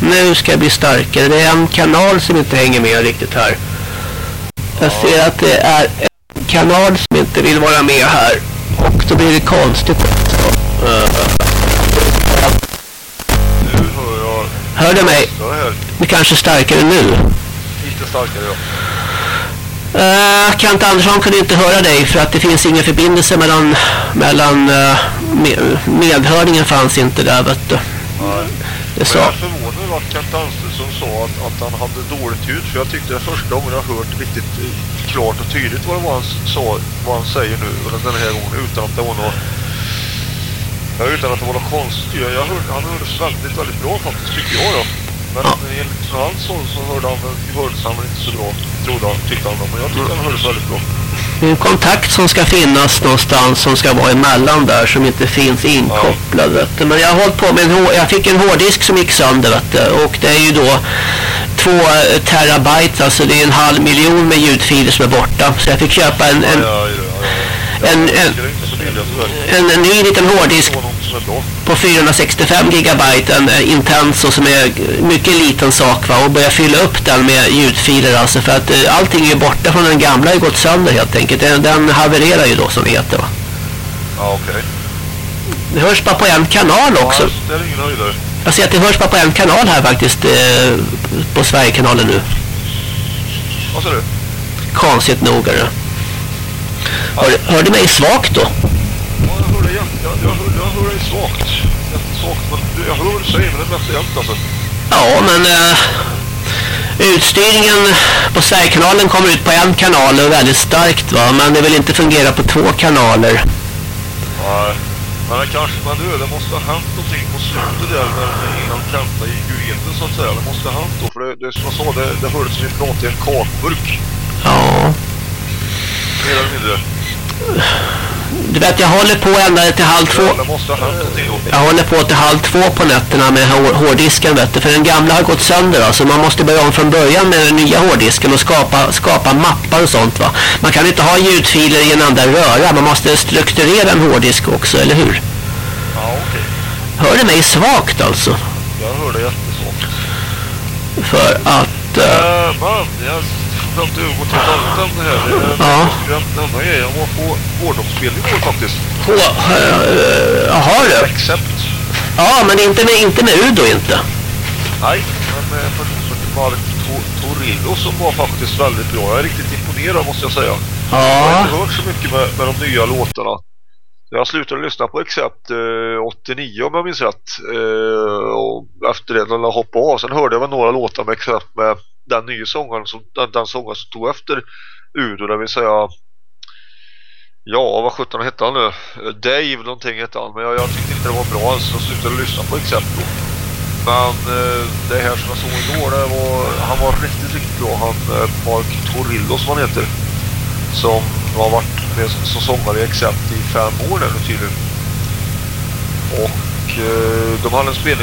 Nu ska jag bli starkare. Det är en kanal som inte hänger med riktigt här. Jag ser att det är en kanal som inte vill vara med här. Och då blir det konstigt. Hör du mig? Här. Det kanske är starkare nu. Lite starkare, ja. Uh, Kent Andersson kunde inte höra dig för att det finns ingen förbindelse mellan, mellan uh, med, medhörningen fanns inte där vet du. Nej. Det sa. Jag är förvånad över att Kent Andersson sa att, att han hade dåligt ljud. För jag tyckte det första gången jag hört riktigt eh, klart och tydligt vad det var han sa, vad han säger nu den här gången utan att det var något Ja, utan att det var något konstigt. Jag, jag hörde, han hördes väldigt, väldigt bra faktiskt, tycker jag då. Men Ja. enligt hans håll så hörde han, hördes han väl inte så bra, trodde han, tyckte han. Men jag tyckte han hördes väldigt bra. Det är en kontakt som ska finnas någonstans som ska vara emellan där som inte finns inkopplad vet du. Men jag har hållit på med en hår- jag fick en hårddisk som gick sönder vet du. Och det är ju då två eh, terabyte, alltså det är en halv miljon med ljudfiler som är borta. Så jag fick köpa en, en, ja, ja, ja, ja. en, en, så en, en ny liten hårddisk På 465 gigabyte, en eh, Intenso som är mycket liten sak va och börja fylla upp den med ljudfiler alltså för att eh, allting är borta från den gamla har gått sönder helt enkelt. Den, den havererar ju då som det heter va. Ja, okej. Det hörs bara på en kanal också. Ja, det är ingen höjdare. Jag ser att det hörs bara på en kanal här faktiskt eh, på Sverigekanalen nu. Vad sa du? Konstigt nog är det. Hör, hör du mig svagt då? Jag, hör, jag hör dig svagt. Jättesvagt. Men jag hör vad du säger, men det är mest jämt alltså. Ja, men eh, utstyrningen på Sverigekanalen kommer ut på en kanal och väldigt starkt va, men det vill inte fungera på två kanaler. Nej. Men det kanske, men du, det måste ha hänt någonting på slutet där när, innan Kenta gick ur eten så att säga. Det måste ha hänt då, för det, det som jag sa, det, det hördes som vi pratade i en kakburk. Ja, Mer eller mindre. Du vet jag håller på ända till halv två. Jag håller på till halv två på nätterna med hår- hårddisken vet du, för den gamla har gått sönder alltså. Man måste börja om från början med den nya hårddisken och skapa, skapa mappar och sånt va. Man kan inte ha ljudfiler i en enda röra, man måste strukturera en hårddisk också, eller hur? Ja, okej. Hör du mig svagt alltså? Jag hör det jättesvagt. För att... eh, Äh, men, jag övergå till ämne här. Är Ja. Den enda grejen, jag var på vårdomsspelning igår faktiskt. på, uh, jaha du. Accept. Ja, men inte med, inte med Udo inte. Nej, men en person som Mark To- Torillo som var faktiskt väldigt bra. Jag är riktigt imponerad måste jag säga. Jag har Ja, inte hört så mycket med, med de nya låtarna. Jag slutade lyssna på Accept eh, 89 om jag minns rätt. Eh, och efter det när jag hoppade av. Sen hörde jag väl några låtar med Accept med den nya sångaren som, den, den sångaren som tog efter Udo. Det vill säga Ja, vad sjutton hette han nu? Dave någonting hette han. Men jag, jag tyckte inte det var bra alls. Så jag slutade lyssna på Accept då. Men eh, det här som jag såg igår, det var, han var riktigt, riktigt bra. Han eh, Mark Torillo som han heter. Som har varit med som, som sångare i Accept i fem år nu tydligen. Och eh, de hade en spelning